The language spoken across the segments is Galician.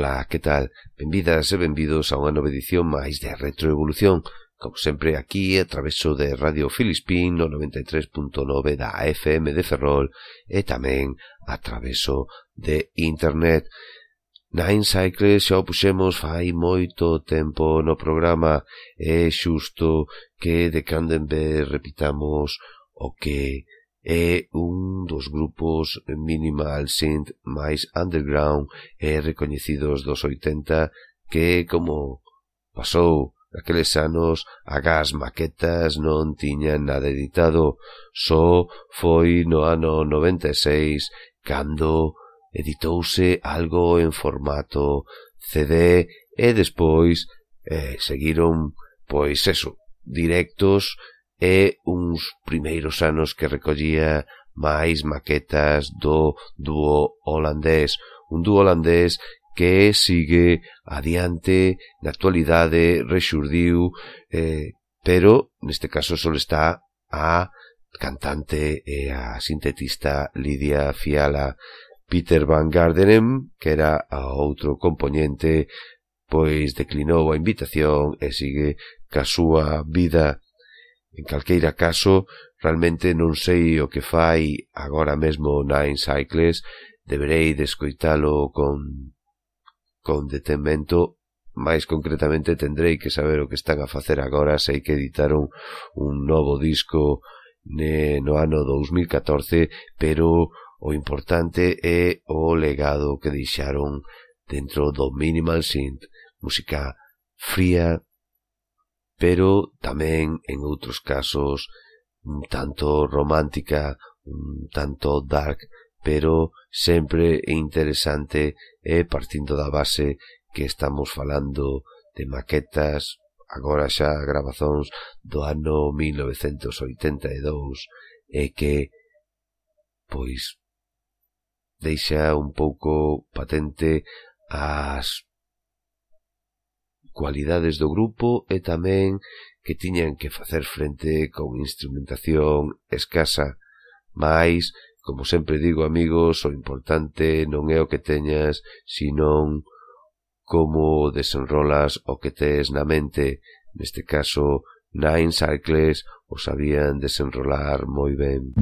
Ola, que tal? Benvidas e benvidos a unha nova edición máis de Retroevolución, como sempre aquí a traveso de Radio Filispín no 93.9 da FM de Ferrol e tamén a traveso de Internet. Nine Cycles xa o puxemos fai moito tempo no programa e xusto que de cando en vez repitamos o que é un dos grupos minimal synth máis underground e recoñecidos dos 80 que, como pasou naqueles anos, agás maquetas non tiñan nada editado. Só foi no ano 96 cando editouse algo en formato CD e despois eh, seguiron, pois eso, directos e uns primeiros anos que recollía máis maquetas do dúo holandés, un dúo holandés que sigue adiante na actualidade, rexurdiu, eh, pero neste caso só está a cantante e a sintetista Lidia Fiala. Peter Van Gardenen, que era a outro componente, pois declinou a invitación e sigue ca súa vida En calqueira caso, realmente non sei o que fai agora mesmo Nine Cycles, deberei descoitalo con, con detenmento máis concretamente tendrei que saber o que están a facer agora, sei que editaron un novo disco ne, no ano 2014, pero o importante é o legado que deixaron dentro do minimal synth, música fría, pero tamén en outros casos un tanto romántica, un tanto dark, pero sempre é interesante e partindo da base que estamos falando de maquetas, agora xa grabazóns do ano 1982 e que pois deixa un pouco patente as cualidades do grupo e tamén que tiñan que facer frente con instrumentación escasa, mais, como sempre digo, amigos, o importante non é o que teñas, senón como desenrolas o que tes na mente. Neste caso, Nine Cycles os sabían desenrolar moi ben.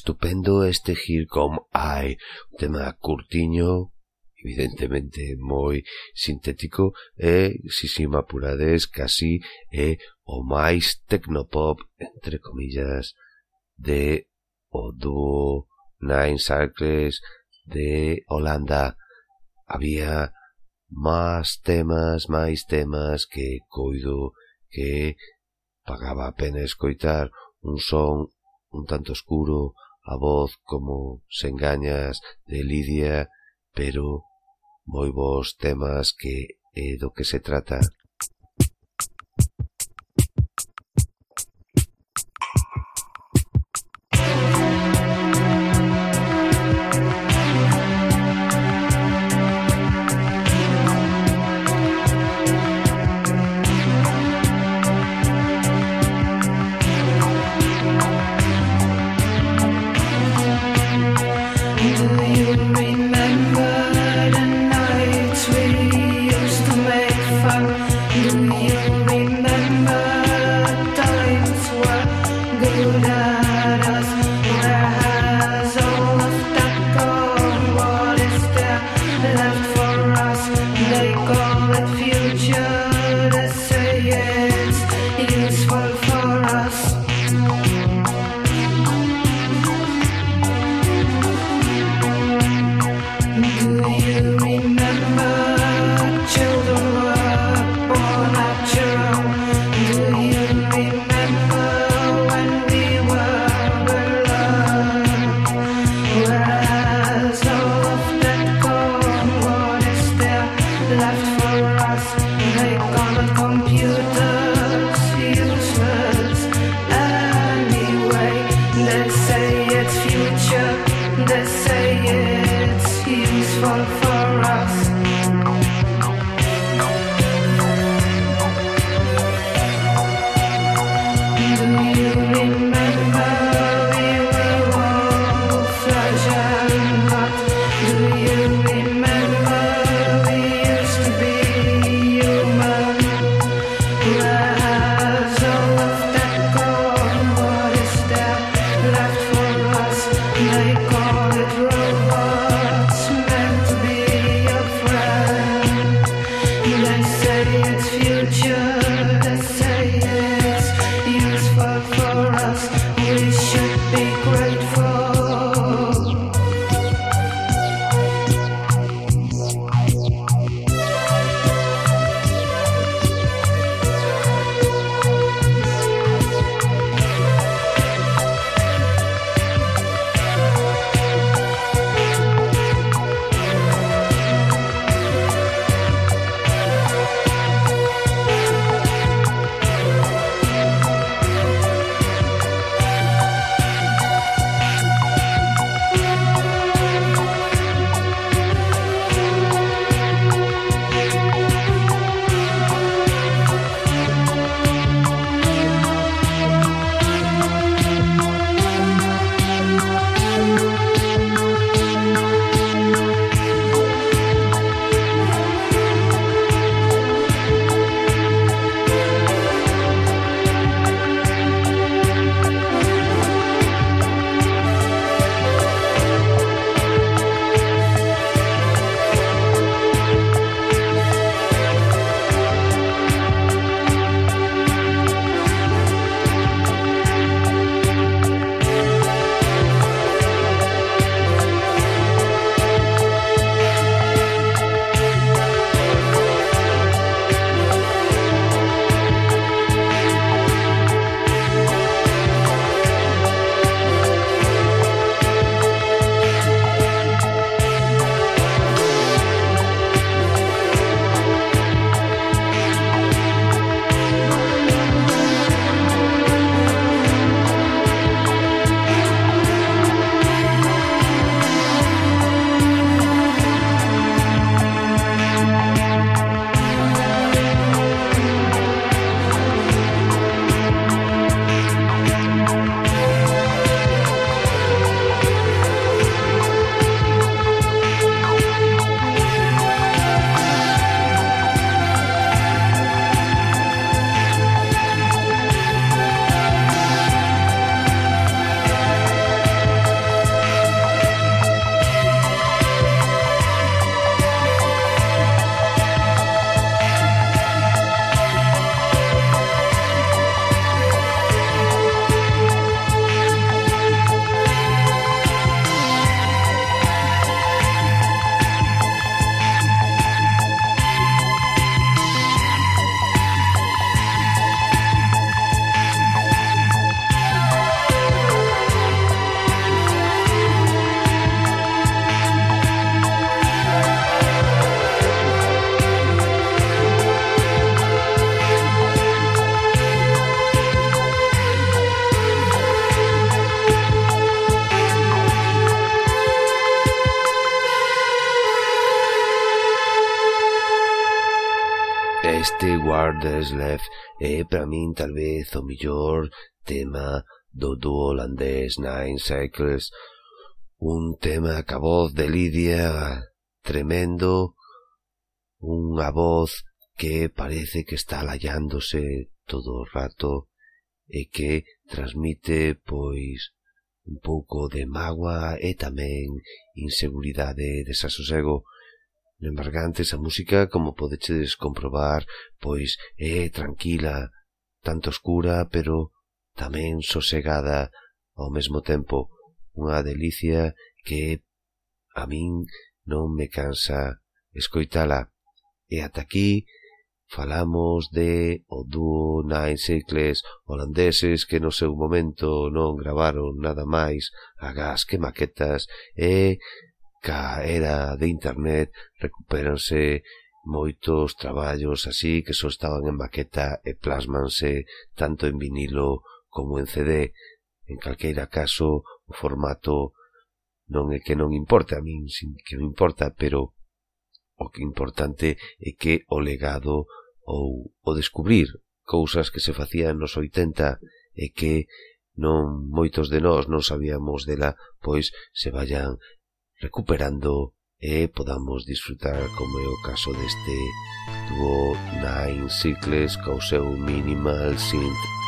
Estupendo este Here Come I, un tema curtiño, evidentemente moi sintético e, si si me apurades, casi é o máis tecnopop, entre comillas, de o dúo Nine Circles de Holanda. Había máis temas, máis temas que coido que pagaba a pena escoitar un son un tanto oscuro, a voz como sengañas de Lidia, pero moi bons temas que é do que se trata. Breslev é eh, para min talvez o mellor tema do dúo holandés Nine Cycles. Un tema ca voz de Lidia tremendo. Unha voz que parece que está alallándose todo o rato e que transmite pois un pouco de mágoa e tamén inseguridade e desasosego. No embargantes a música, como podeches comprobar, pois é tranquila, tanto oscura, pero tamén sosegada ao mesmo tempo, unha delicia que a min non me cansa escoitala. E ata aquí falamos de o dúo Nine Circles holandeses que no seu momento non gravaron nada máis agás que maquetas e ca era de internet recupéranse moitos traballos así que só estaban en maqueta e plasmanse tanto en vinilo como en CD. En calqueira caso, o formato non é que non importa, a min sin que non importa, pero o que importante é que o legado ou o descubrir cousas que se facían nos 80 e que non moitos de nós non sabíamos dela, pois se vayan recuperando e podamos disfrutar como é o caso deste dúo Nine Cycles co seu minimal synth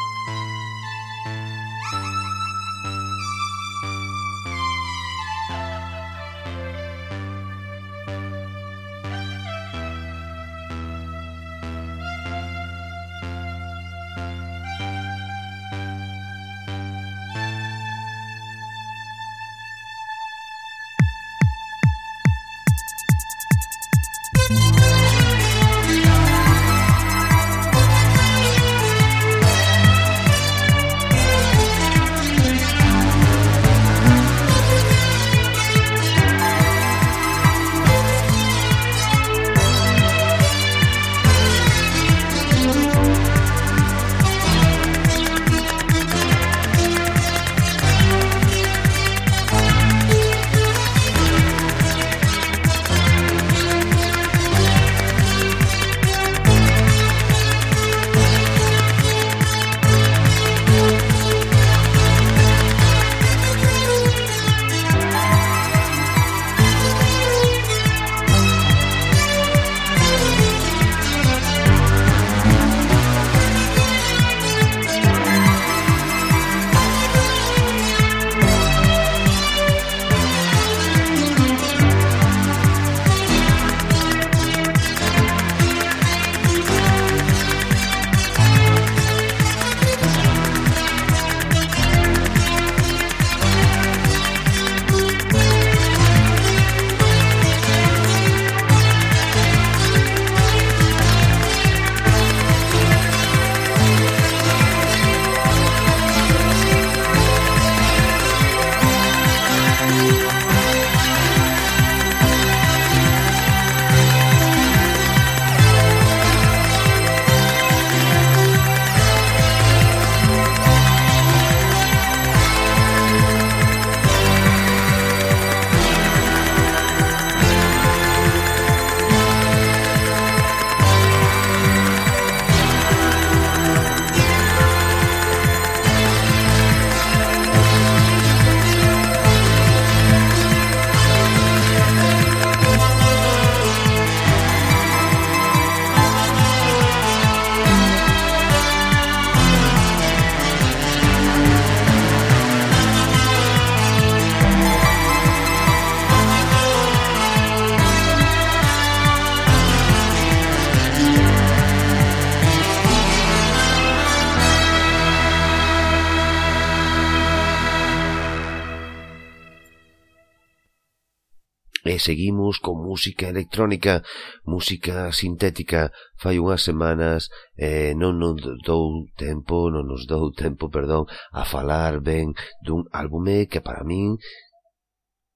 comezamos con música electrónica, música sintética, fai unhas semanas eh, non nos dou tempo, non nos dou tempo, perdón, a falar ben dun álbume que para min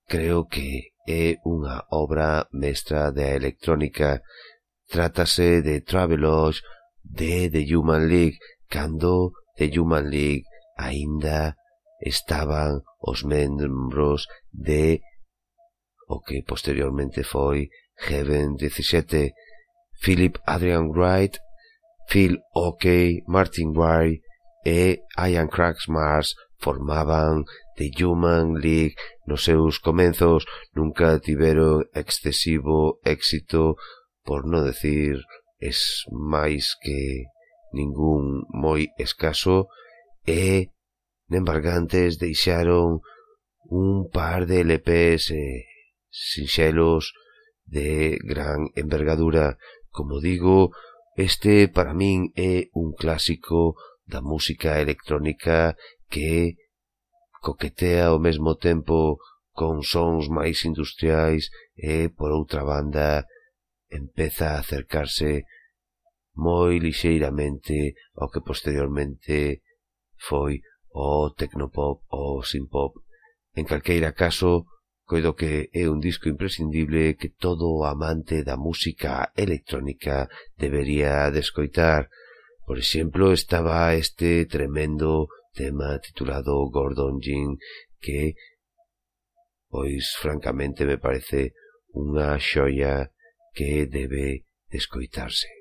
creo que é unha obra mestra da electrónica. Trátase de Travelogue de The Human League, cando The Human League aínda estaban os membros de o que posteriormente foi Heaven 17, Philip Adrian Wright, Phil O'Kay, Martin Wright e Ian Cracks Mars formaban The Human League nos seus comenzos. Nunca tiveron excesivo éxito, por non decir es máis que ningún moi escaso, e, nembargantes, deixaron un par de LPs eh, sinxelos, de gran envergadura. Como digo, este para min é un clásico da música electrónica que coquetea ao mesmo tempo con sons máis industriais e, por outra banda, empeza a acercarse moi lixeiramente ao que posteriormente foi o tecnopop ou simpop. En calqueira caso, coido que é un disco imprescindible que todo amante da música electrónica debería descoitar. Por exemplo, estaba este tremendo tema titulado Gordon Jean que, pois, francamente, me parece unha xoia que debe escoitarse.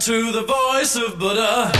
To the voice of Buddha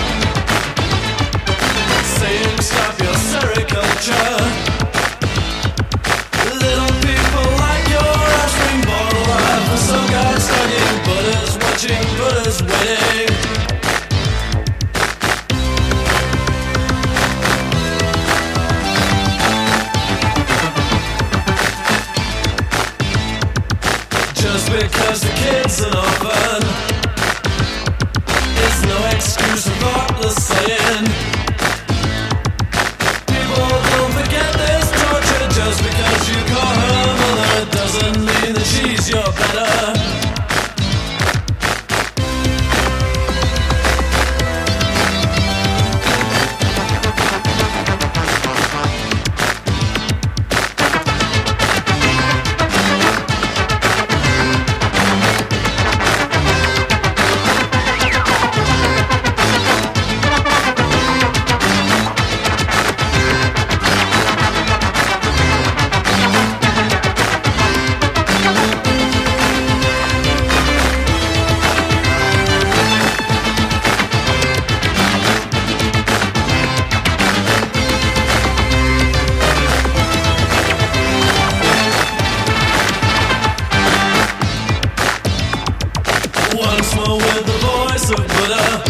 of Buddha.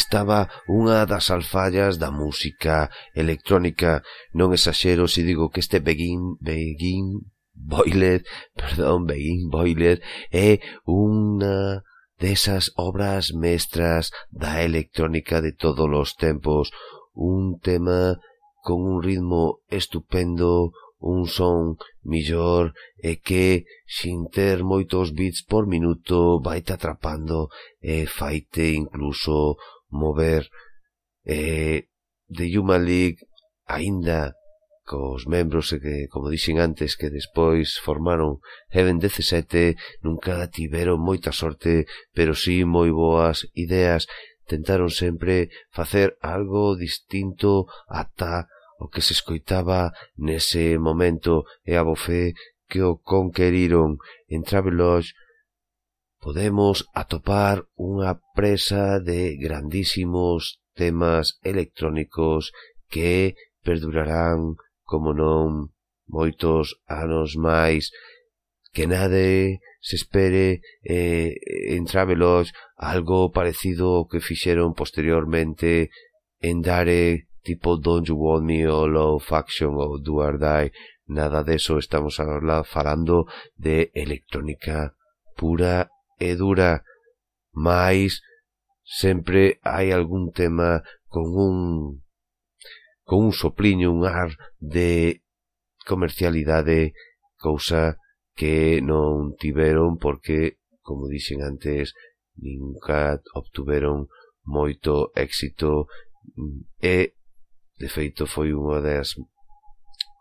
estaba unha das alfallas da música electrónica. Non exaxero se digo que este Begin, Begin Boiler, perdón, Begin Boiler, é unha desas obras mestras da electrónica de todos os tempos. Un tema con un ritmo estupendo, un son millor e que, sin ter moitos bits por minuto, vaite atrapando e faite incluso mover eh, de Human League aínda cos membros que, como dixen antes, que despois formaron Heaven 17, nunca tiveron moita sorte, pero sí moi boas ideas. Tentaron sempre facer algo distinto ata o que se escoitaba nese momento e a bofé que o conqueriron en Travelodge podemos atopar unha presa de grandísimos temas electrónicos que perdurarán, como non, moitos anos máis, que nade se espere eh, en Travelodge algo parecido ao que fixeron posteriormente en Dare tipo Don't You Want Me ou Low Faction ou Do Or Die. Nada deso estamos agora falando de electrónica pura é dura, mais sempre hai algún tema con un con un sopliño, un ar de comercialidade, cousa que non tiveron porque, como dixen antes, nunca obtuveron moito éxito. E, de feito, foi unha das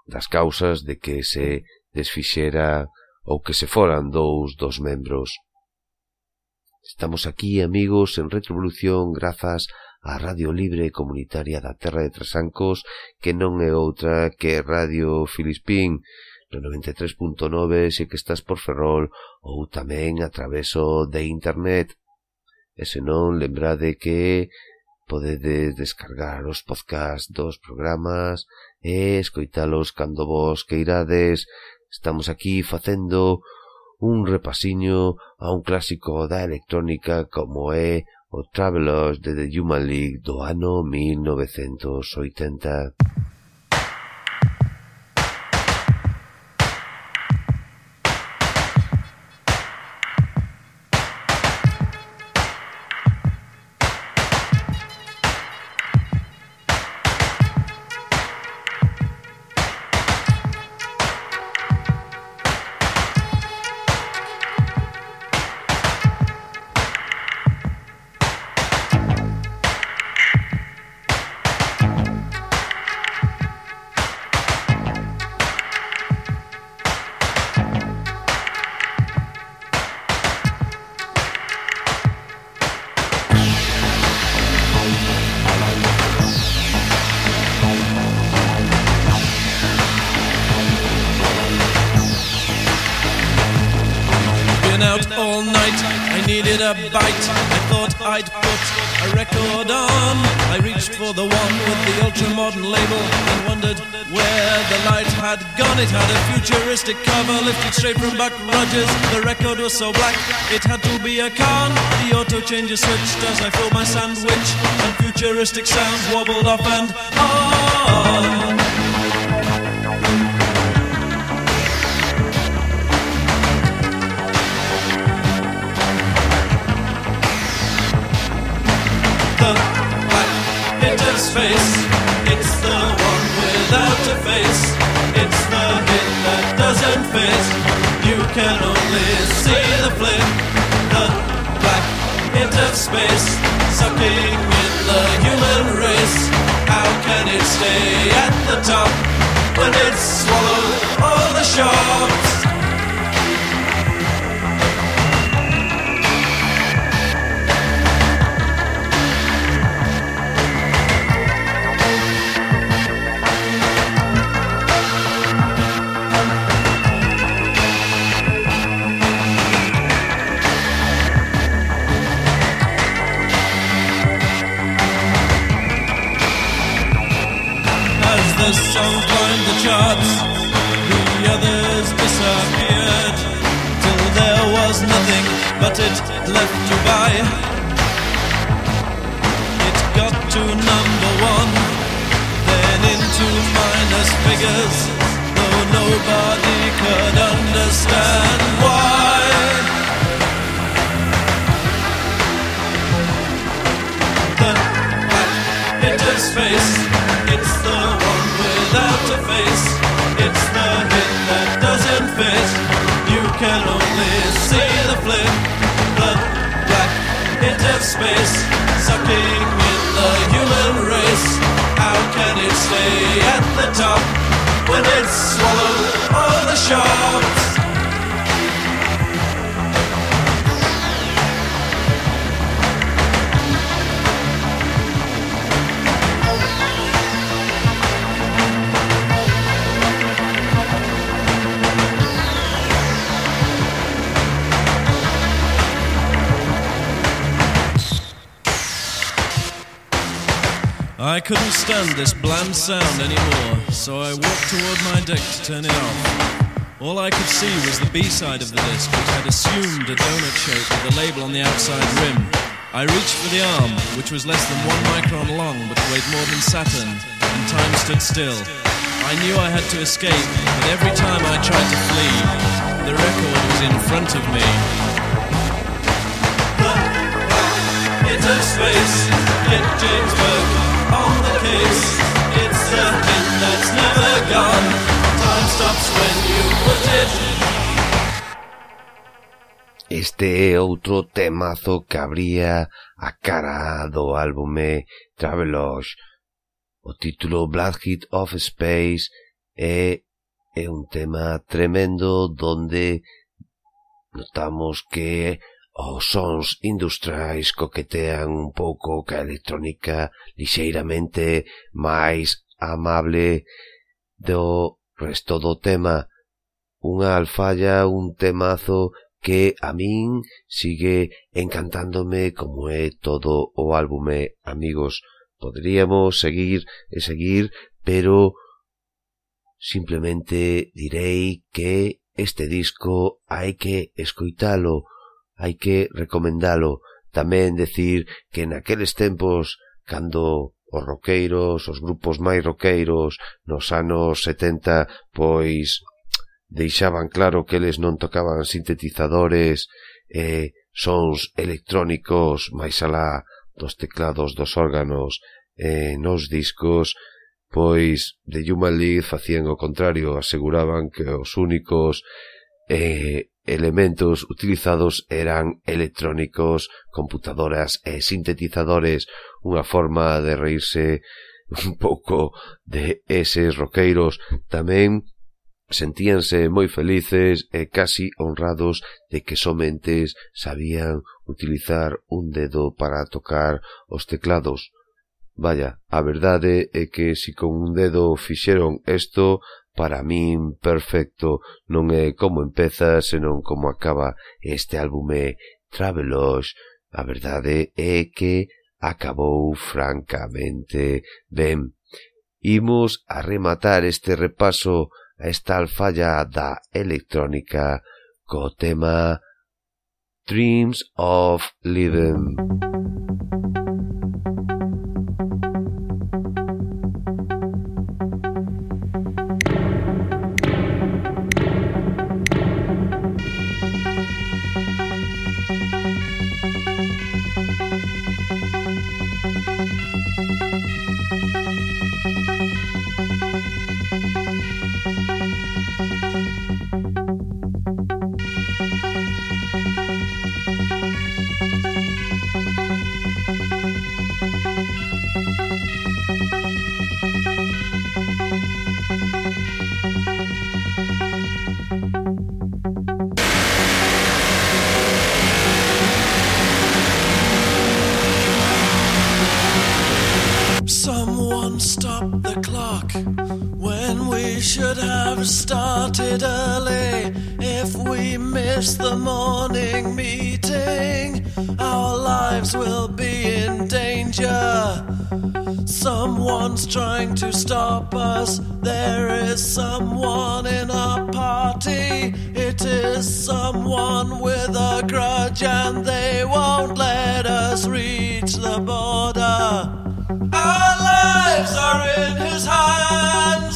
das causas de que se desfixera ou que se foran dous dos membros Estamos aquí, amigos, en Retrovolución, grazas á Radio Libre Comunitaria da Terra de Trasancos, que non é outra que Radio Filispín, no 93.9 se que estás por Ferrol ou tamén a traveso de Internet. E senón, lembrade que podedes descargar os podcasts dos programas e escoitalos cando vos queirades. Estamos aquí facendo un repasiño a un clásico da electrónica como é o Travelers de The Human League do ano 1980. So black it had to be a con. The auto changer switched as I filled my sandwich, and futuristic sounds wobbled off and on. Space, sucking in the human race. How can it stay at the top when it's swallowed all the shops? Stand this bland sound anymore, so I walked toward my deck to turn it off. All I could see was the B side of the disc, which had assumed a donut shape with a label on the outside rim. I reached for the arm, which was less than one micron long but weighed more than Saturn, and time stood still. I knew I had to escape, but every time I tried to flee, the record was in front of me. Into space, get James Burke case. It's the thing that's never gone. Time stops when you put it. Este é outro temazo que abría a cara do álbume Travelogue. O título Black Hit of Space é, é un tema tremendo donde notamos que Os sons industriais coquetean un pouco ca electrónica lixeiramente máis amable do resto do tema. Unha alfalla, un temazo que a min sigue encantándome como é todo o álbume, amigos. Poderíamos seguir e seguir, pero simplemente direi que este disco hai que escoitalo hai que recomendalo. Tamén decir que naqueles tempos, cando os roqueiros, os grupos máis roqueiros, nos anos 70, pois deixaban claro que eles non tocaban sintetizadores e sons electrónicos máis alá dos teclados dos órganos e nos discos, pois de Human League facían o contrario, aseguraban que os únicos e elementos utilizados eran electrónicos, computadoras e sintetizadores, unha forma de reírse un pouco de eses roqueiros tamén sentíanse moi felices e casi honrados de que somentes sabían utilizar un dedo para tocar os teclados. Vaya, a verdade é que si con un dedo fixeron isto, Para min, perfecto, non é como empeza, senón como acaba este álbum é A verdade é que acabou francamente ben. Imos a rematar este repaso a esta alfalla da electrónica co tema Dreams of Living. Lives will be in danger. Someone's trying to stop us. There is someone in our party. It is someone with a grudge, and they won't let us reach the border. Our lives are in his hands.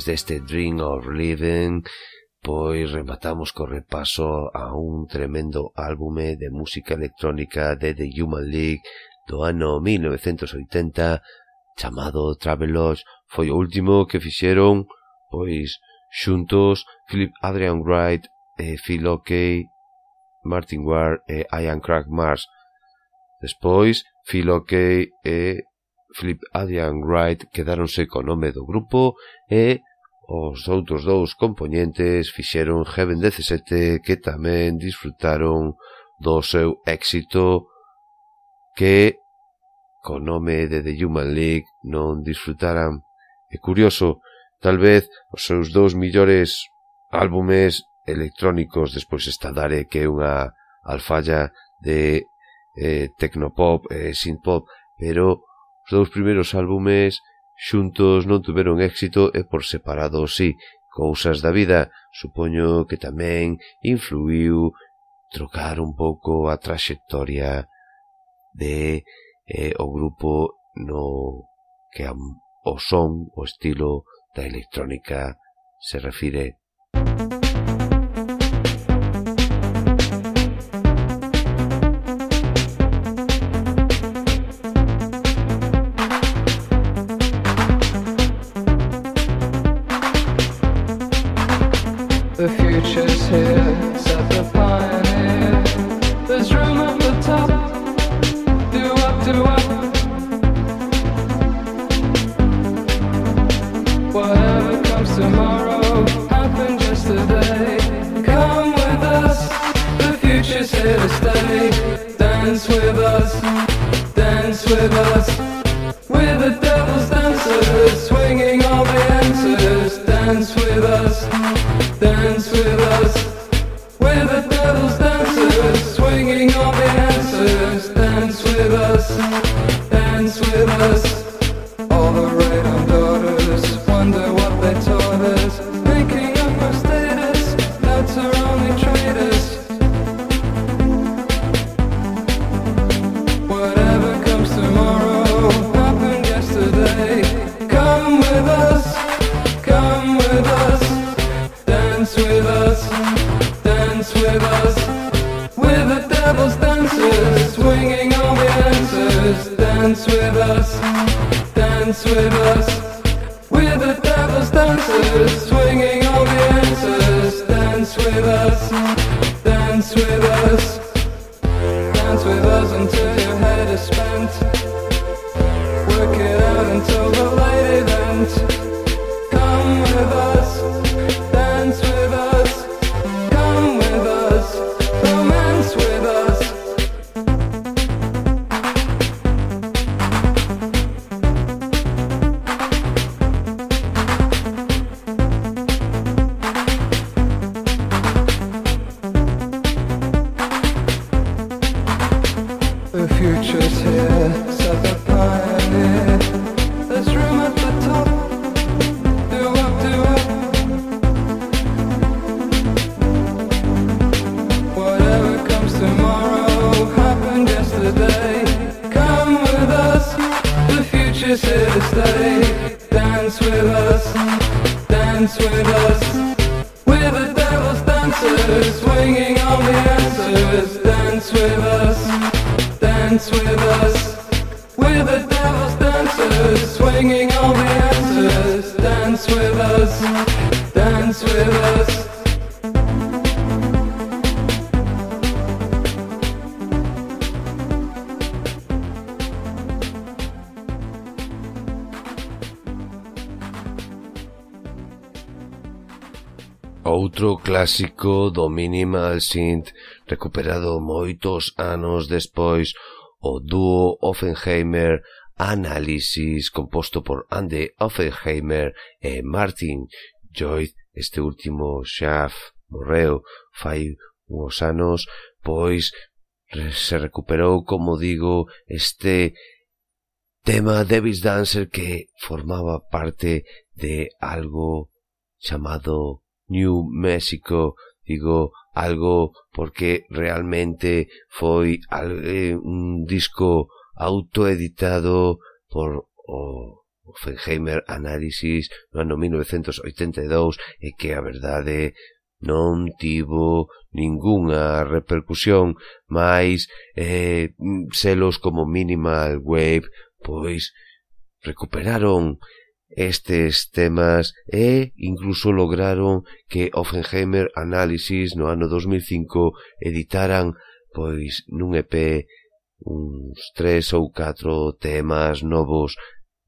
despois deste Dream of Living, pois rematamos co repaso a un tremendo álbume de música electrónica de The Human League do ano 1980 chamado Travelodge. Foi o último que fixeron, pois, xuntos Philip Adrian Wright e Phil O'Kay, Martin Ward e Ian Craig Mars. Despois, Phil O'Kay e Philip Adrian Wright quedáronse co nome do grupo e Os outros dous componentes fixeron Heaven 17 que tamén disfrutaron do seu éxito que co nome de The Human League non disfrutaran. É curioso, tal vez os seus dous millores álbumes electrónicos despois esta dare que é unha alfalla de eh, tecnopop e eh, synthpop, pero os dous primeiros álbumes Xuntos non tuveron éxito e por separado sí, cousas da vida, supoño que tamén influiu trocar un pouco a traxectoria de eh, o grupo no que a, o son, o estilo da electrónica se refire. Música do Minimal Synth recuperado moitos anos despois o dúo Offenheimer Análisis composto por Andy Offenheimer e Martin Joyce este último xaf morreu fai uns anos pois se recuperou como digo este tema Devil's Dancer que formaba parte de algo chamado New Mexico digo algo porque realmente foi eh, un disco autoeditado por o Oppenheimer Análisis no ano 1982 e que a verdade non tivo ningunha repercusión, mais eh, selos como Minimal Wave, pois recuperaron estes temas e incluso lograron que Offenheimer Analysis no ano 2005 editaran pois nun EP uns tres ou catro temas novos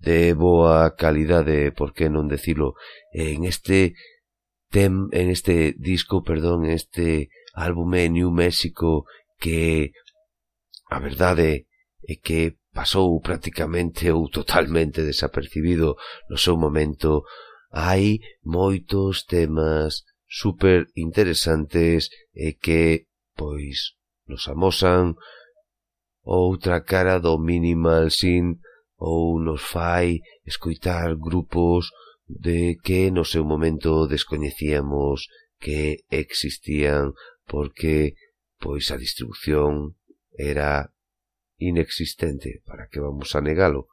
de boa calidade, por que non decilo, en este tem, en este disco, perdón, en este álbume New México que a verdade é que pasou prácticamente ou totalmente desapercibido no seu momento, hai moitos temas super interesantes e que, pois, nos amosan outra cara do minimal synth ou nos fai escoitar grupos de que no seu momento descoñecíamos que existían porque pois a distribución era inexistente, para que vamos a negalo?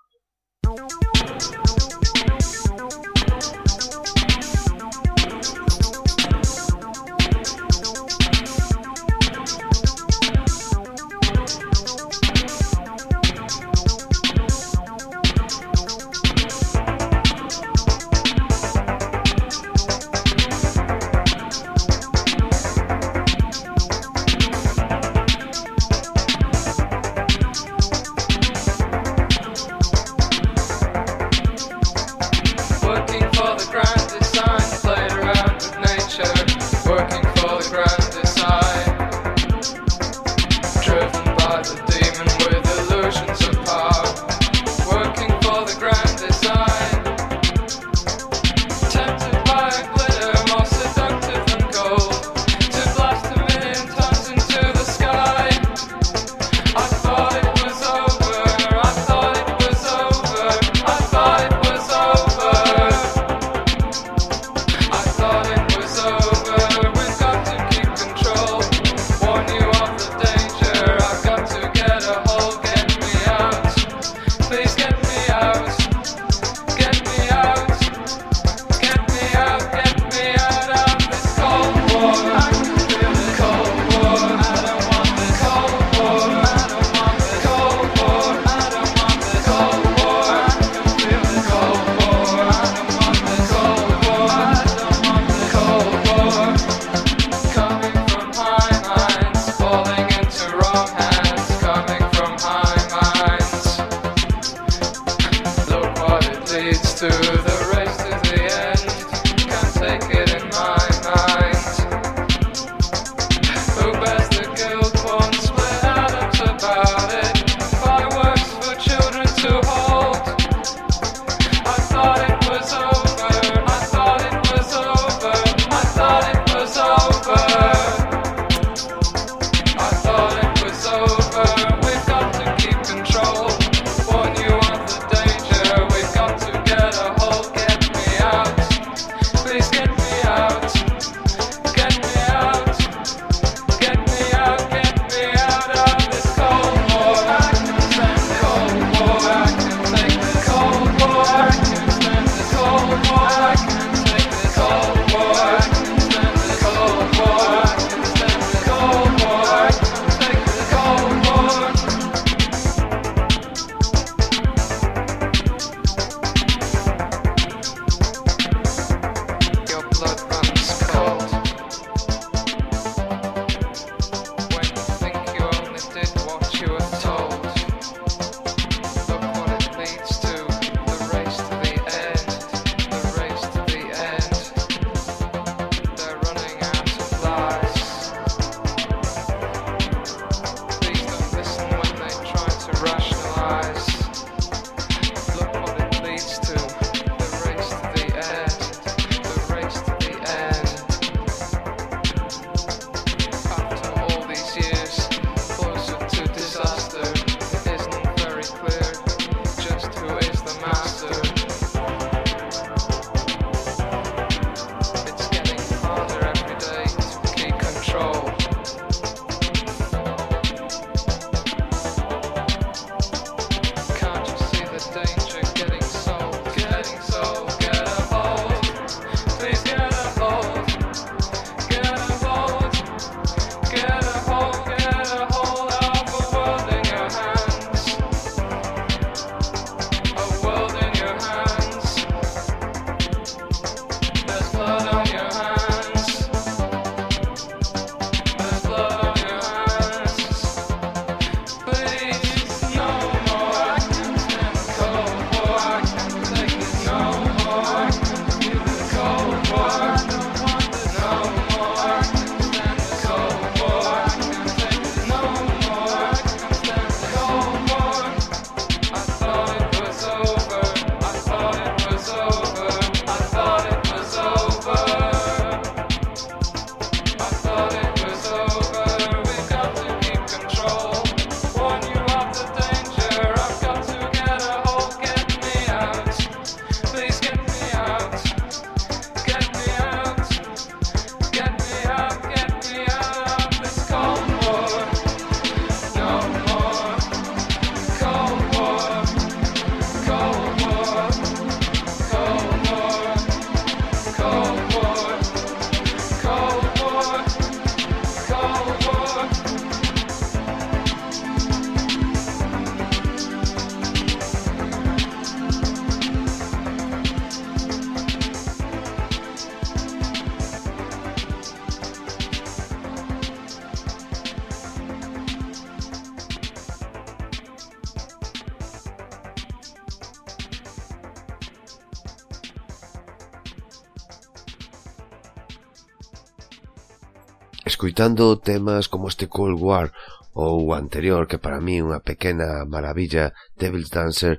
escuitando temas como este Cold War ou o anterior, que para mí unha pequena maravilla, Devil's Dancer,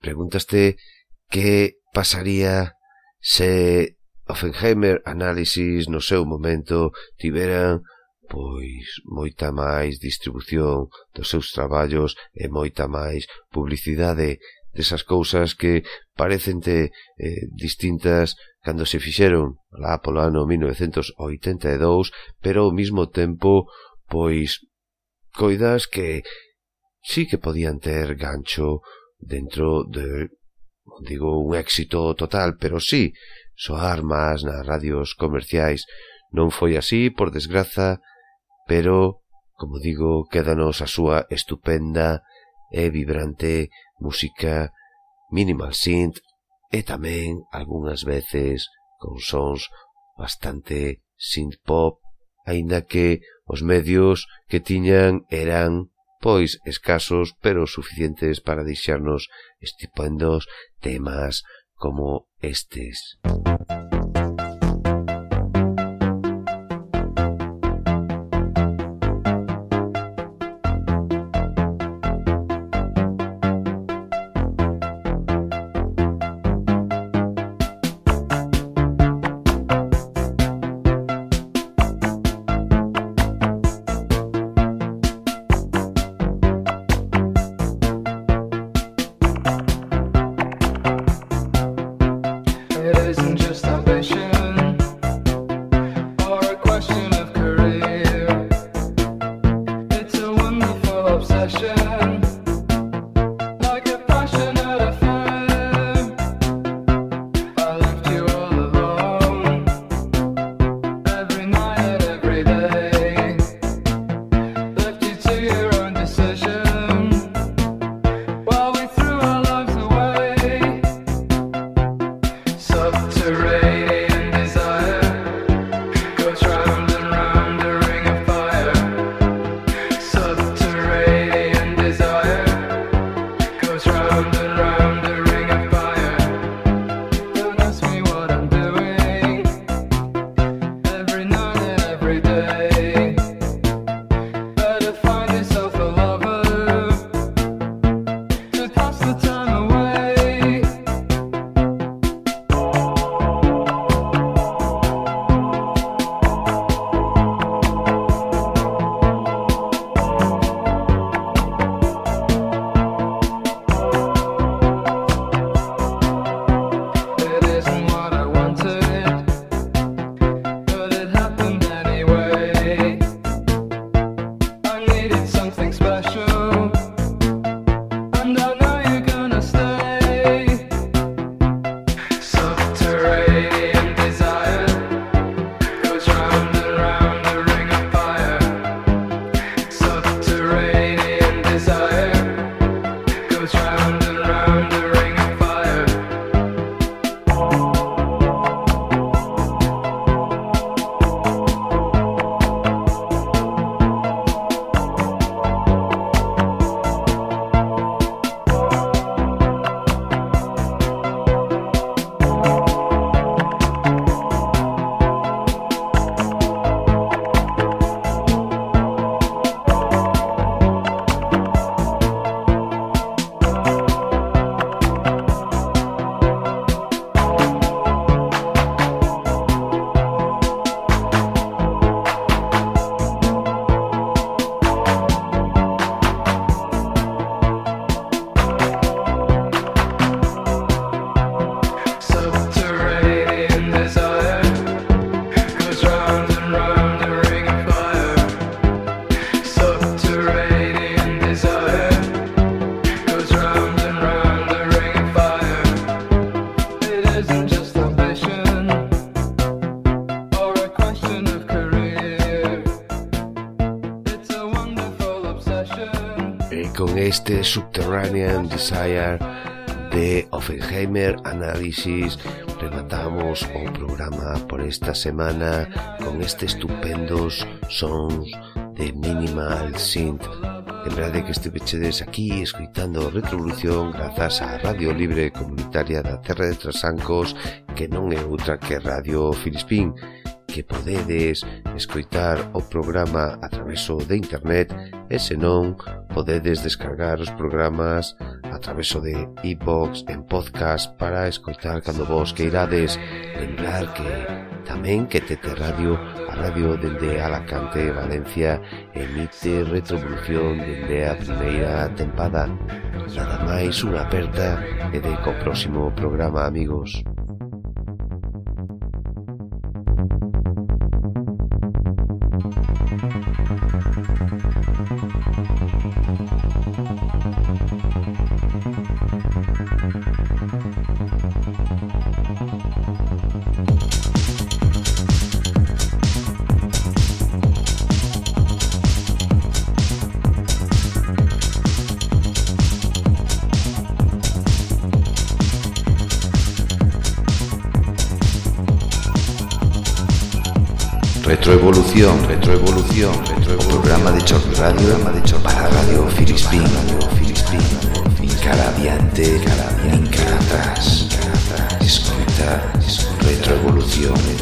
preguntaste que pasaría se Offenheimer Analysis no seu momento tiveran pois moita máis distribución dos seus traballos e moita máis publicidade desas cousas que parecente eh, distintas cando se fixeron lá polo ano 1982, pero ao mesmo tempo, pois, coidas que sí que podían ter gancho dentro de, digo, un éxito total, pero sí, soar máis nas radios comerciais. Non foi así, por desgraza, pero, como digo, quédanos a súa estupenda e vibrante música minimal synth e tamén algunhas veces con sons bastante synth pop, aínda que os medios que tiñan eran pois escasos pero suficientes para deixarnos estipendos temas como estes. Música Humanitarian Desire de Offenheimer Análisis. Rematamos o programa por esta semana con este estupendos sons de Minimal Synth. Lembrade que estivechedes aquí escoitando Retrovolución grazas á Radio Libre Comunitaria da Terra de Trasancos que non é outra que Radio Filispín que podedes escoitar o programa a traveso de internet e senón podedes descargar os programas a traveso de iBox e en podcast para escoitar cando vos queirades. Lembrar que tamén que Tete Radio, a radio dende Alacante, Valencia, emite retrovolución dende a primeira tempada. Nada máis unha aperta e de co próximo programa, amigos. retroevolución, retroevolución. Programa de Chor Radio, programa de Chor para Radio. Filispín, Radio Filispín. Cara adelante, cara atrás, escucha, retroevolución.